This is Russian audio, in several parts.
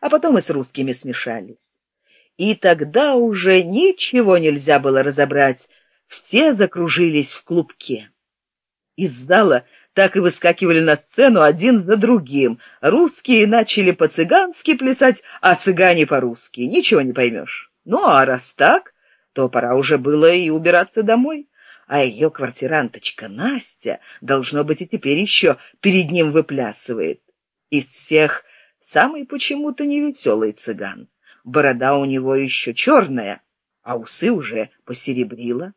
а потом и с русскими смешались. И тогда уже ничего нельзя было разобрать, все закружились в клубке. Из зала так и выскакивали на сцену один за другим. Русские начали по-цыгански плясать, а цыгане по-русски. Ничего не поймешь. Ну, а раз так, то пора уже было и убираться домой. А ее квартиранточка Настя, должно быть, и теперь еще перед ним выплясывает. Из всех самый почему-то невеселый цыган. Борода у него еще черная, а усы уже посеребрила.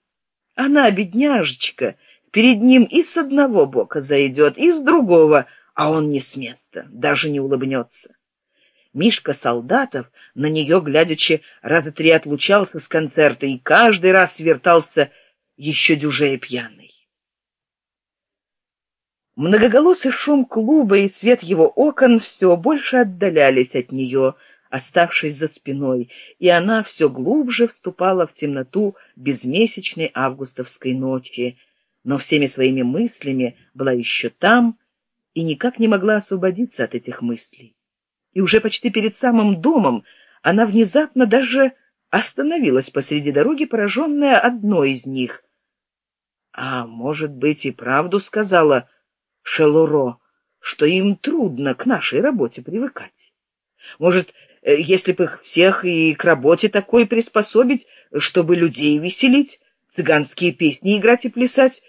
Она, бедняжечка, перед ним и с одного бока зайдет, и с другого, а он не с места, даже не улыбнется. Мишка Солдатов на нее, глядячи, раза три отлучался с концерта и каждый раз вертался еще дюжее пьяный. Многоголосый шум клуба и свет его окон все больше отдалялись от нее, оставшись за спиной, и она все глубже вступала в темноту безмесячной августовской ночи, но всеми своими мыслями была еще там и никак не могла освободиться от этих мыслей. И уже почти перед самым домом она внезапно даже остановилась посреди дороги, пораженная одной из них. А может быть и правду сказала Шелуро, что им трудно к нашей работе привыкать. Может, э, если бы их всех и к работе такой приспособить, чтобы людей веселить, цыганские песни играть и плясать,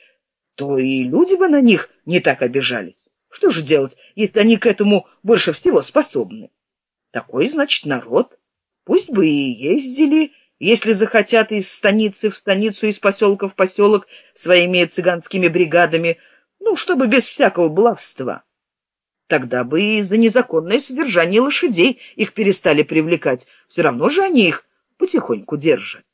то и люди бы на них не так обижались. Что же делать, если они к этому больше всего способны? Такой, значит, народ. Пусть бы и ездили, если захотят из станицы в станицу, из поселка в поселок своими цыганскими бригадами, ну, чтобы без всякого баловства. Тогда бы и за незаконное содержание лошадей их перестали привлекать. Все равно же они их потихоньку держат.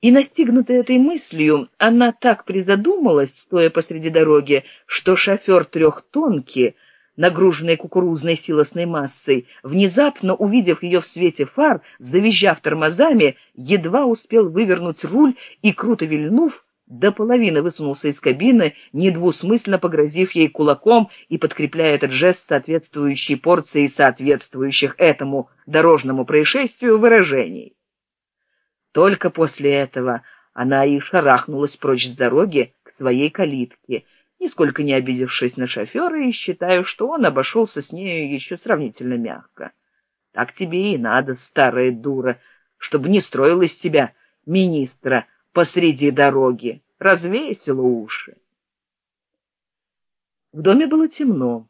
И, настигнутая этой мыслью, она так призадумалась, стоя посреди дороги, что шофер трехтонки, нагруженный кукурузной силосной массой, внезапно увидев ее в свете фар, завизжав тормозами, едва успел вывернуть руль и, круто вильнув, до половины высунулся из кабины, недвусмысленно погрозив ей кулаком и подкрепляя этот жест соответствующей порцией соответствующих этому дорожному происшествию выражений. Только после этого она и шарахнулась прочь с дороги к своей калитке, нисколько не обидевшись на шофера и считая, что он обошелся с нею еще сравнительно мягко. Так тебе и надо, старая дура, чтобы не строил из себя министра посреди дороги, развесила уши. В доме было темно.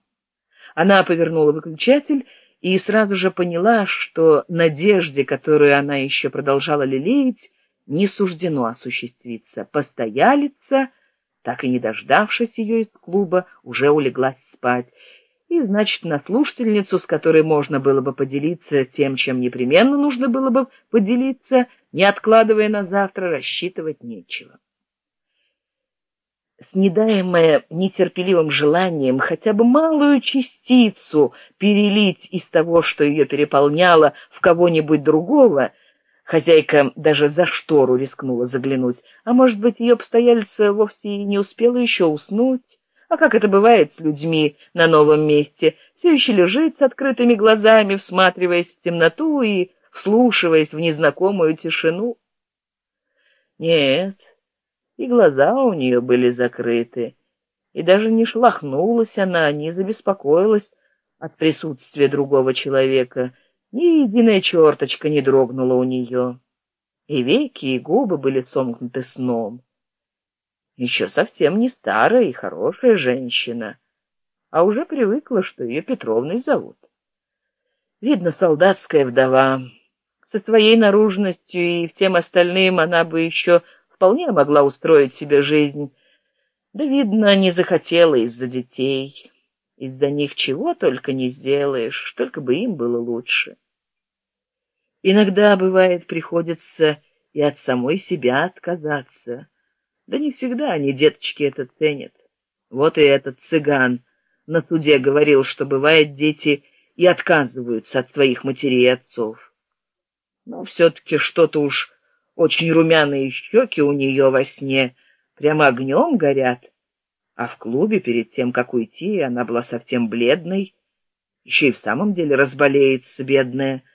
Она повернула выключатель и сразу же поняла, что надежде, которую она еще продолжала лелеять, не суждено осуществиться. Постоялица, так и не дождавшись ее из клуба, уже улеглась спать. И, значит, на слушательницу, с которой можно было бы поделиться тем, чем непременно нужно было бы поделиться, не откладывая на завтра, рассчитывать нечего. Снедаемая нетерпеливым желанием хотя бы малую частицу перелить из того, что ее переполняло, в кого-нибудь другого, хозяйка даже за штору рискнула заглянуть, а может быть, ее постояльца вовсе и не успела еще уснуть, а как это бывает с людьми на новом месте, все еще лежит с открытыми глазами, всматриваясь в темноту и вслушиваясь в незнакомую тишину. Нет, и глаза у нее были закрыты, и даже не шлахнулась она, не забеспокоилась от присутствия другого человека, ни единая черточка не дрогнула у нее, и веки и губы были сомкнуты сном. Еще совсем не старая и хорошая женщина, а уже привыкла, что ее Петровной зовут. Видно, солдатская вдова. Со своей наружностью и всем остальным она бы еще вполне могла устроить себе жизнь. Да, видно, не захотела из-за детей. Из-за них чего только не сделаешь, только бы им было лучше. Иногда, бывает, приходится и от самой себя отказаться. Да не всегда они, деточки, это ценят. Вот и этот цыган на суде говорил, что бывает дети и отказываются от своих матерей и отцов. Но все-таки что-то уж очень румяные щеки у нее во сне прямо огнем горят, а в клубе перед тем, как уйти, она была совсем бледной еще и в самом деле разболеется, бедная.